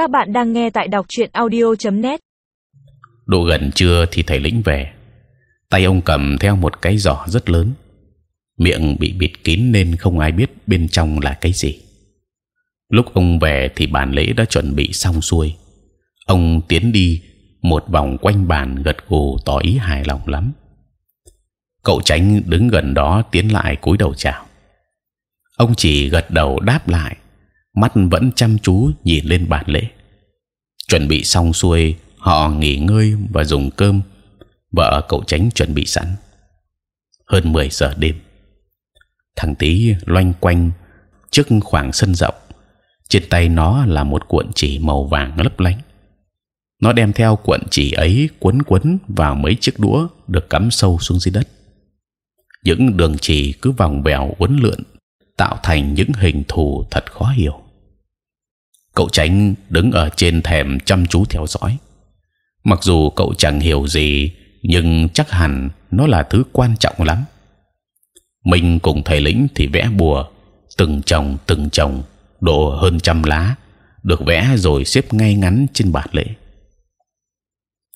Các bạn đang nghe tại đọc truyện audio.net. Độ gần trưa thì thầy lĩnh về. Tay ông cầm theo một cái giỏ rất lớn, miệng bị bịt kín nên không ai biết bên trong là cái gì. Lúc ông về thì bàn lễ đã chuẩn bị xong xuôi. Ông tiến đi một vòng quanh bàn gật gù tỏ ý hài lòng lắm. Cậu tránh đứng gần đó tiến lại cúi đầu chào. Ông chỉ gật đầu đáp lại, mắt vẫn chăm chú nhìn lên bàn lễ. Chuẩn bị xong xuôi, họ nghỉ ngơi và dùng cơm. Vợ cậu tránh chuẩn bị sẵn. Hơn 10 giờ đêm, thằng tí loanh quanh trước khoảng sân rộng. Trên tay nó là một cuộn chỉ màu vàng lấp lánh. Nó đem theo cuộn chỉ ấy quấn quấn vào mấy chiếc đũa được cắm sâu xuống dưới đất. Những đường chỉ cứ vòng vèo uốn lượn tạo thành những hình thù thật khó hiểu. Cậu tránh đứng ở trên thềm chăm chú theo dõi. Mặc dù cậu chẳng hiểu gì, nhưng chắc hẳn nó là thứ quan trọng lắm. Mình cùng thầy lĩnh thì vẽ bùa từng chồng từng chồng độ hơn trăm lá được vẽ rồi xếp ngay ngắn trên bàn lễ.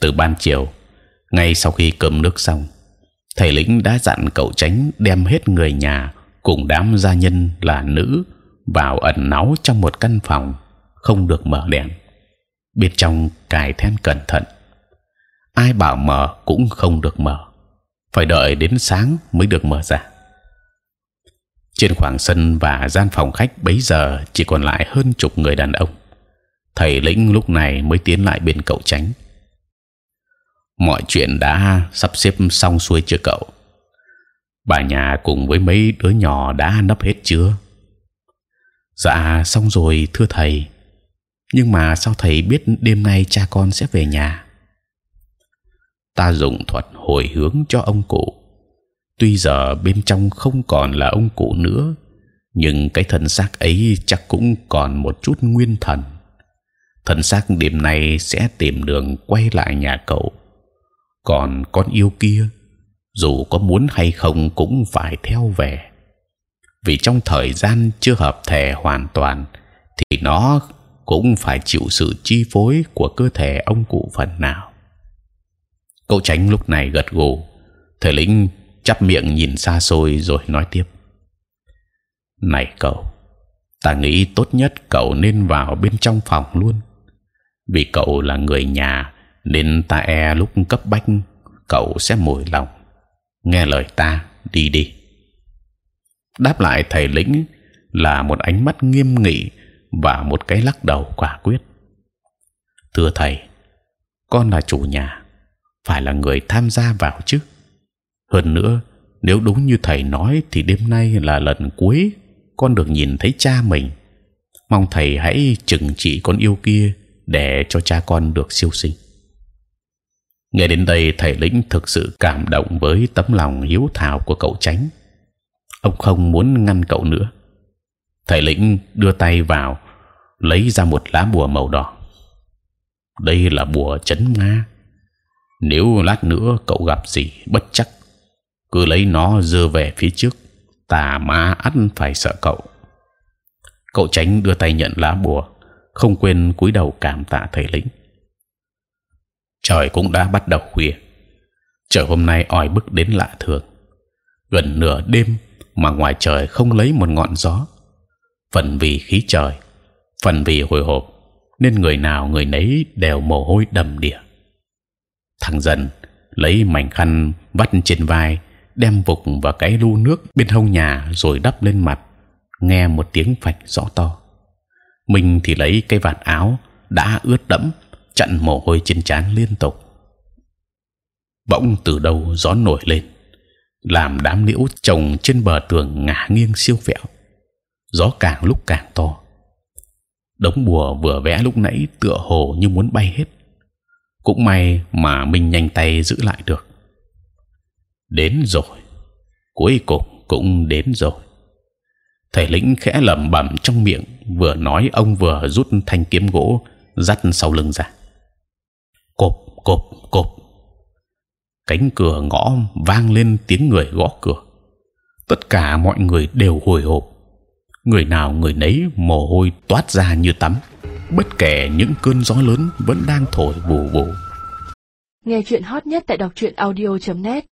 Từ ban chiều, ngay sau khi cơm nước xong, thầy lĩnh đã dặn cậu tránh đem hết người nhà cùng đám gia nhân là nữ vào ẩn náu trong một căn phòng, không được mở đèn. Bên trong cài then cẩn thận. Ai bảo mở cũng không được mở. Phải đợi đến sáng mới được mở ra. Trên khoảng sân và gian phòng khách bấy giờ chỉ còn lại hơn chục người đàn ông. Thầy lĩnh lúc này mới tiến lại bên cậu tránh. Mọi chuyện đã sắp xếp xong xuôi chưa cậu? Bà nhà cùng với mấy đứa nhỏ đã nấp hết chưa? Dạ xong rồi, thưa thầy. Nhưng mà sao thầy biết đêm nay cha con sẽ về nhà? Ta dùng thuật hồi hướng cho ông cụ. Tuy giờ bên trong không còn là ông cụ nữa, nhưng cái thân xác ấy chắc cũng còn một chút nguyên thần. Thân xác đêm nay sẽ tìm đường quay lại nhà cậu. Còn con yêu kia dù có muốn hay không cũng phải theo về. Vì trong thời gian chưa hợp thể hoàn toàn thì nó cũng phải chịu sự chi phối của cơ thể ông cụ phần nào. Cậu tránh lúc này gật gù, thầy lĩnh chắp miệng nhìn xa xôi rồi nói tiếp: này cậu, ta nghĩ tốt nhất cậu nên vào bên trong phòng luôn, vì cậu là người nhà nên ta e lúc cấp bách cậu sẽ mồi lòng nghe lời ta, đi đi. Đáp lại thầy lĩnh là một ánh mắt nghiêm nghị và một cái lắc đầu quả quyết. Thưa thầy, con là chủ nhà, phải là người tham gia vào chứ. Hơn nữa, nếu đúng như thầy nói thì đêm nay là lần cuối con được nhìn thấy cha mình. Mong thầy hãy chừng trị con yêu kia để cho cha con được siêu sinh nghe đến đây, thầy lĩnh thực sự cảm động với tấm lòng hiếu thảo của cậu tránh ông không muốn ngăn cậu nữa. Thầy lĩnh đưa tay vào, lấy ra một lá bùa màu đỏ. Đây là bùa chấn nga. Nếu lát nữa cậu gặp gì bất chắc, cứ lấy nó dơ về phía trước, tà ma ắt phải sợ cậu. Cậu tránh đưa tay nhận lá bùa, không quên cúi đầu cảm tạ thầy lĩnh trời cũng đã bắt đầu khuya. Trời hôm nay oi bức đến lạ thường. Gần nửa đêm mà ngoài trời không lấy một ngọn gió. Phần vì khí trời, phần vì hồi hộp, nên người nào người nấy đều mồ hôi đầm đìa. Thằng dần lấy mảnh khăn vắt trên vai, đem vục vào cái lu nước bên hông nhà rồi đắp lên mặt, nghe một tiếng phạch rõ to. Mình thì lấy cái vạt áo đã ướt đẫm chặn mồ hôi trên trán liên tục. Bỗng từ đâu gió nổi lên, làm đám liễu trồng trên bờ tường ngả nghiêng siêu vẹo. Gió càng lúc càng to. Đống bùa vừa vẽ lúc nãy tựa hồ như muốn bay hết. Cũng may mà mình nhanh tay giữ lại được. Đến rồi, cuối cùng cũng đến rồi. Thầy lĩnh khẽ lẩm bẩm trong miệng, vừa nói ông vừa rút thanh kiếm gỗ dắt sau lưng ra cộp cộp cộp. Cánh cửa ngõ vang lên tiếng người gõ cửa. Tất cả mọi người đều hồi hộp. Người nào người nấy mồ hôi toát ra như tắm. Bất kể những cơn gió lớn vẫn đang thổi vù vù. Nghe chuyện hot nhất tại đọc truyện audio.net